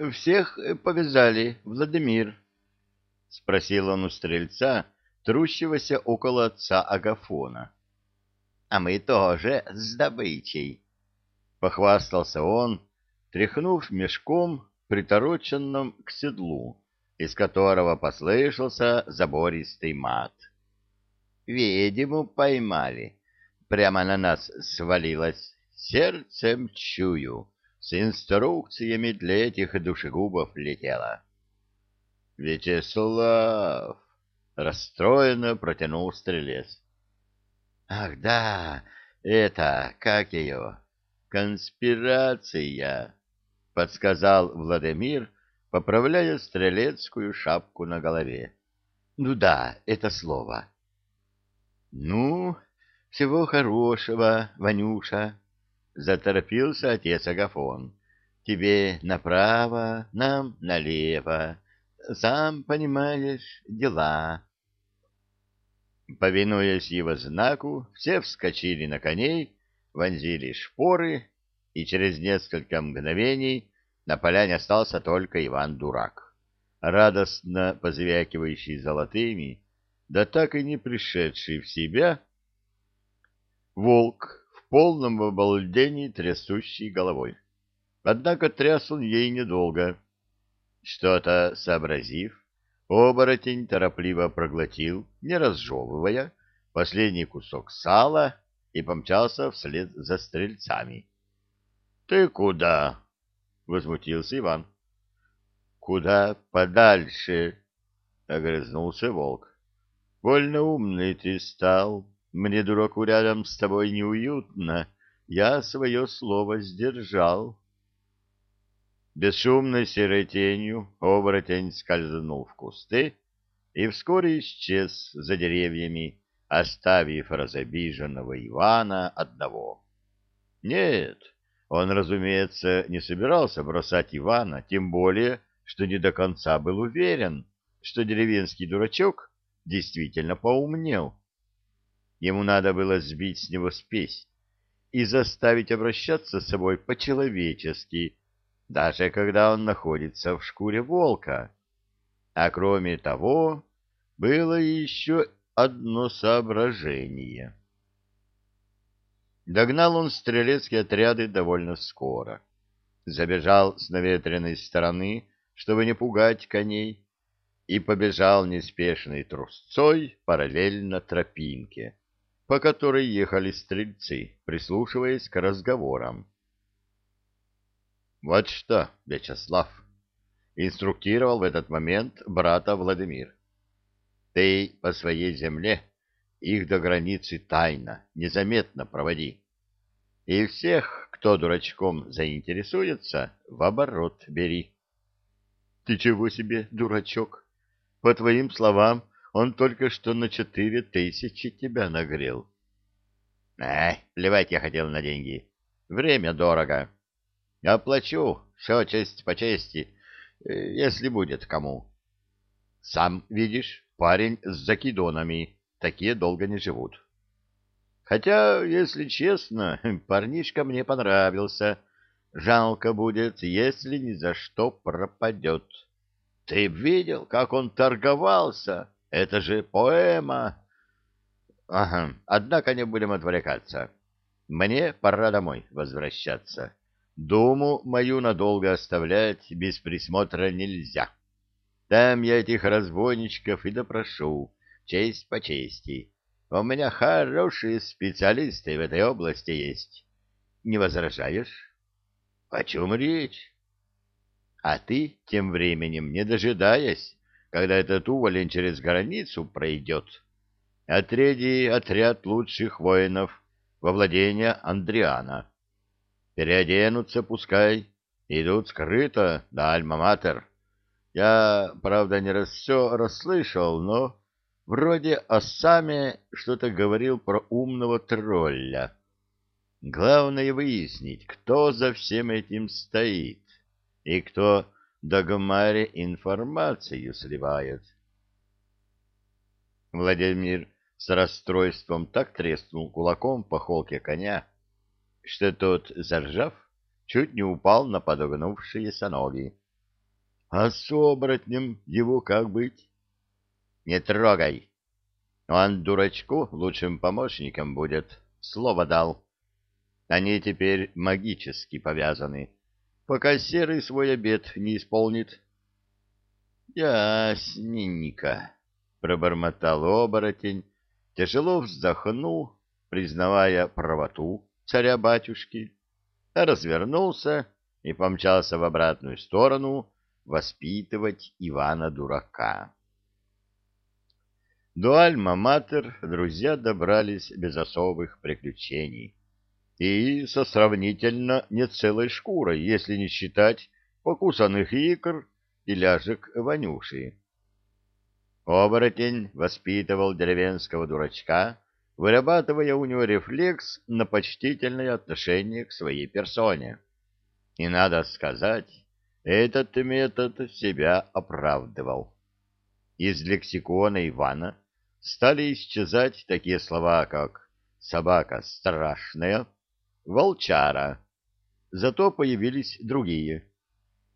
— Всех повязали, Владимир? — спросил он у стрельца, трущегося около отца Агафона. — А мы тоже с добычей, — похвастался он, тряхнув мешком, притороченным к седлу, из которого послышался забористый мат. — Ведьму поймали, прямо на нас свалилась, сердцем чую с инструкциями для этих душегубов летела. — Вячеслав! — расстроенно протянул стрелец. — Ах, да, это, как ее, конспирация, — подсказал Владимир, поправляя стрелецкую шапку на голове. — Ну да, это слово. — Ну, всего хорошего, Ванюша, заторопился отец Агафон. Тебе направо, нам налево. Сам понимаешь, дела. Повинуясь его знаку, все вскочили на коней, вонзили шпоры, и через несколько мгновений на поляне остался только Иван-дурак, радостно позвякивающий золотыми, да так и не пришедший в себя, волк полном обалдении трясущей головой. Однако тряс он ей недолго. Что-то сообразив, оборотень торопливо проглотил, не разжевывая, последний кусок сала и помчался вслед за стрельцами. — Ты куда? — возмутился Иван. — Куда подальше? — огрызнулся волк. — Больно умный ты стал. Мне, дураку, рядом с тобой неуютно. Я свое слово сдержал. Бесшумной серой тенью оборотень скользнул в кусты и вскоре исчез за деревьями, оставив разобиженного Ивана одного. Нет, он, разумеется, не собирался бросать Ивана, тем более, что не до конца был уверен, что деревенский дурачок действительно поумнел Ему надо было сбить с него спесь и заставить обращаться с собой по-человечески, даже когда он находится в шкуре волка. А кроме того, было еще одно соображение. Догнал он стрелецкие отряды довольно скоро. Забежал с наветренной стороны, чтобы не пугать коней, и побежал неспешной трусцой параллельно тропинке по которой ехали стрельцы, прислушиваясь к разговорам. «Вот что, Вячеслав!» — инструктировал в этот момент брата Владимир. «Ты по своей земле их до границы тайно, незаметно проводи. И всех, кто дурачком заинтересуется, в оборот бери». «Ты чего себе, дурачок? По твоим словам, он только что на четыре тысячи тебя нагрел. Ай, плевать я хотел на деньги. Время дорого. Оплачу, все честь по чести, э, если будет кому. Сам видишь, парень с закидонами, такие долго не живут. Хотя, если честно, парнишка мне понравился. Жалко будет, если ни за что пропадет. Ты видел, как он торговался? Это же поэма. Ага, однако не будем отвлекаться. Мне пора домой возвращаться. Думу мою надолго оставлять без присмотра нельзя. Там я этих разбойничков и допрошу, честь по чести. У меня хорошие специалисты в этой области есть. Не возражаешь? О чем речь? А ты, тем временем, не дожидаясь, когда этот уволень через границу пройдет. Отряди отряд лучших воинов во владение Андриана. Переоденутся, пускай, идут скрыто до Альма-Матер. Я, правда, не раз все расслышал, но вроде о саме что-то говорил про умного тролля. Главное выяснить, кто за всем этим стоит и кто Дагомаре информацию сливает. Владимир с расстройством так треснул кулаком по холке коня, что тот, заржав, чуть не упал на подогнувшиеся ноги. А с оборотнем его как быть? Не трогай. Он дурачку лучшим помощником будет. Слово дал. Они теперь магически повязаны, пока Серый свой обед не исполнит. — Ясненько, — пробормотал оборотень, тяжело вздохнул, признавая правоту царя-батюшки, развернулся и помчался в обратную сторону воспитывать Ивана-дурака. До Альма-Матер друзья добрались без особых приключений и со сравнительно не целой шкурой, если не считать покусанных икр и ляжек Ванюши. Оборотень воспитывал деревенского дурачка, вырабатывая у него рефлекс на почтительное отношение к своей персоне. И, надо сказать, этот метод себя оправдывал. Из лексикона Ивана стали исчезать такие слова, как «собака страшная», волчара. Зато появились другие.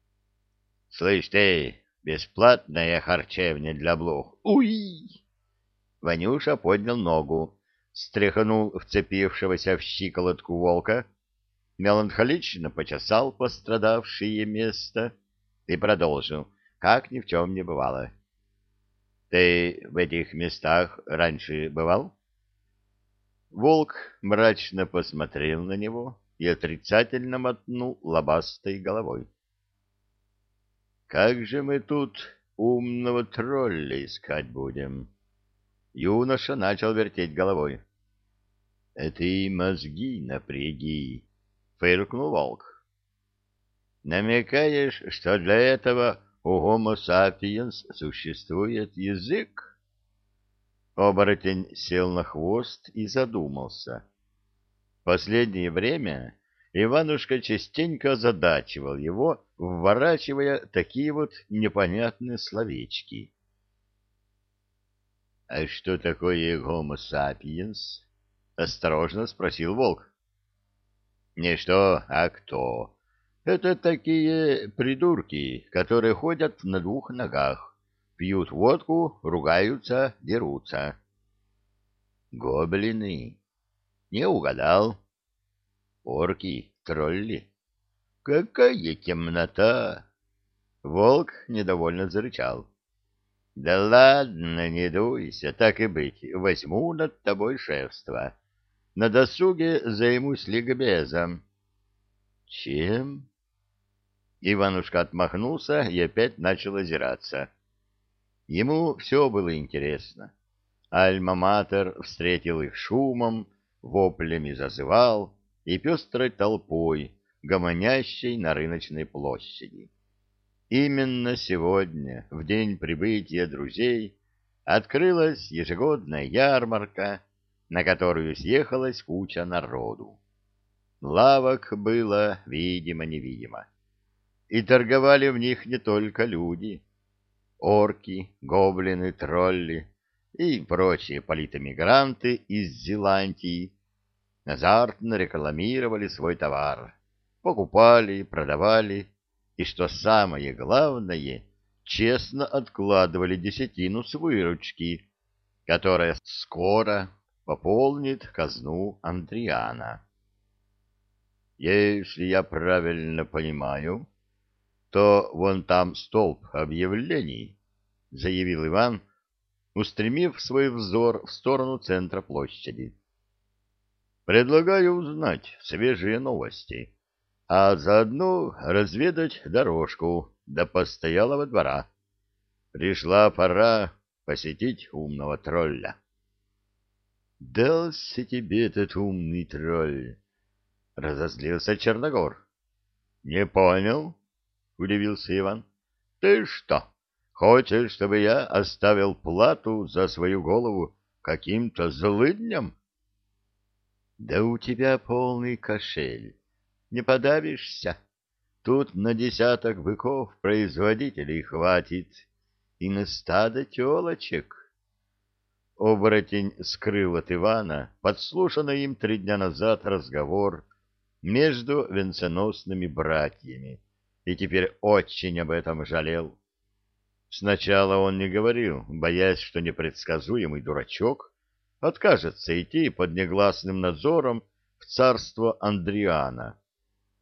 — Слышь ты, бесплатная харчевня для блох. Уй! Ванюша поднял ногу, стряхнул вцепившегося в щиколотку волка, меланхолично почесал пострадавшее место и продолжил, как ни в чем не бывало. — Ты в этих местах раньше бывал? — Волк мрачно посмотрел на него и отрицательно мотнул лобастой головой. «Как же мы тут умного тролля искать будем?» Юноша начал вертеть головой. «Это и мозги напряги», — фыркнул волк. «Намекаешь, что для этого у Homo sapiens существует язык?» Оборотень сел на хвост и задумался. Последнее время Иванушка частенько озадачивал его, вворачивая такие вот непонятные словечки. — А что такое гомо сапиенс? — осторожно спросил волк. — Не что, а кто. Это такие придурки, которые ходят на двух ногах пьют водку, ругаются, дерутся. Гоблины. Не угадал. Орки, тролли. Какая темнота! Волк недовольно зарычал. Да ладно, не дуйся, так и быть, возьму над тобой шефство. На досуге займусь ликбезом. Чем? Иванушка отмахнулся и опять начал озираться. Ему все было интересно. Альма-Матер встретил их шумом, воплями зазывал и пестрой толпой, гомонящей на рыночной площади. Именно сегодня, в день прибытия друзей, открылась ежегодная ярмарка, на которую съехалась куча народу. Лавок было видимо-невидимо. И торговали в них не только люди — орки, гоблины, тролли и прочие политэмигранты из Зеландии азартно рекламировали свой товар, покупали, продавали и, что самое главное, честно откладывали десятину с выручки, которая скоро пополнит казну Андриана. Если я правильно понимаю, то вон там столб объявлений, — заявил Иван, устремив свой взор в сторону центра площади. Предлагаю узнать свежие новости, а заодно разведать дорожку до постоялого двора. Пришла пора посетить умного тролля. — Дался тебе этот умный тролль! — разозлился Черногор. — Не понял? — удивился Иван. — Ты что, хочешь, чтобы я оставил плату за свою голову каким-то злыдням? — Да у тебя полный кошель. Не подавишься. Тут на десяток быков производителей хватит и на стадо телочек. Оборотень скрыл от Ивана подслушанный им три дня назад разговор между венценосными братьями и теперь очень об этом жалел. Сначала он не говорил, боясь, что непредсказуемый дурачок откажется идти под негласным надзором в царство Андриана.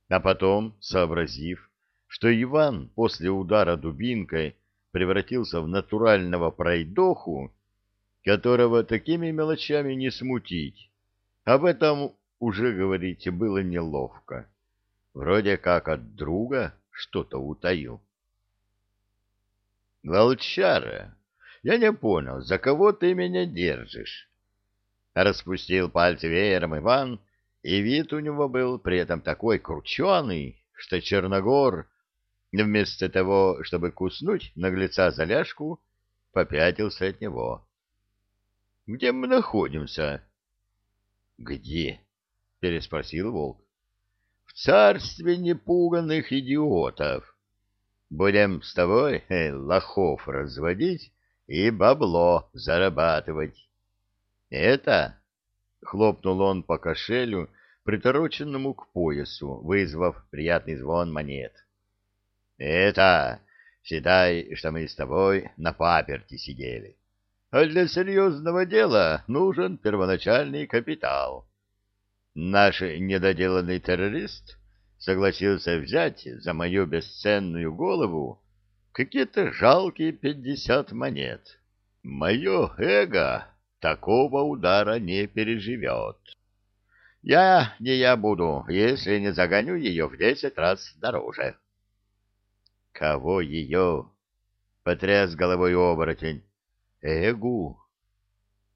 А потом, сообразив, что Иван после удара дубинкой превратился в натурального пройдоху, которого такими мелочами не смутить, об этом уже говорить было неловко. Вроде как от друга что-то утаил. Волчара, я не понял, за кого ты меня держишь? Распустил пальцы веером Иван, и вид у него был при этом такой крученый, что Черногор, вместо того, чтобы куснуть наглеца за ляжку, попятился от него. — Где мы находимся? — Где? — переспросил волк. — В царстве непуганных идиотов. Будем с тобой э, лохов разводить и бабло зарабатывать. Это, — хлопнул он по кошелю, притороченному к поясу, вызвав приятный звон монет. — Это, считай, что мы с тобой на паперти сидели. А для серьезного дела нужен первоначальный капитал. Наш недоделанный террорист согласился взять за мою бесценную голову какие-то жалкие пятьдесят монет. Мое эго такого удара не переживет. Я не я буду, если не загоню ее в десять раз дороже. — Кого ее? — потряс головой оборотень. — Эгу.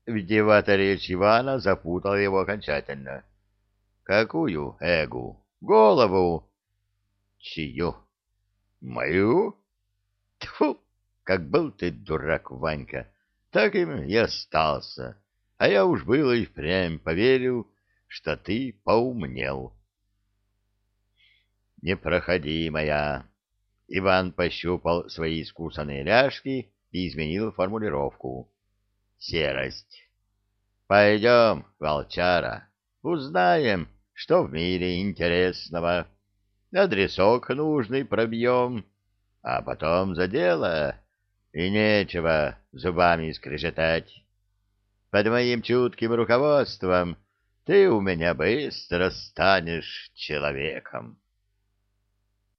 Витиеватая речь Ивана запутала его окончательно. — Какую эгу? Голову. Чью? Мою? Тьфу, как был ты дурак, Ванька, так им и остался. А я уж было и впрямь поверил, что ты поумнел. Непроходимая. Иван пощупал свои искусанные ляжки и изменил формулировку. Серость. Пойдем, волчара, узнаем, что в мире интересного. Адресок нужный пробьем, а потом за дело, и нечего зубами скрежетать. Под моим чутким руководством ты у меня быстро станешь человеком.